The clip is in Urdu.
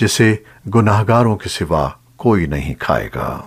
جسے گناہگاروں کے سوا کوئی نہیں کھائے گا۔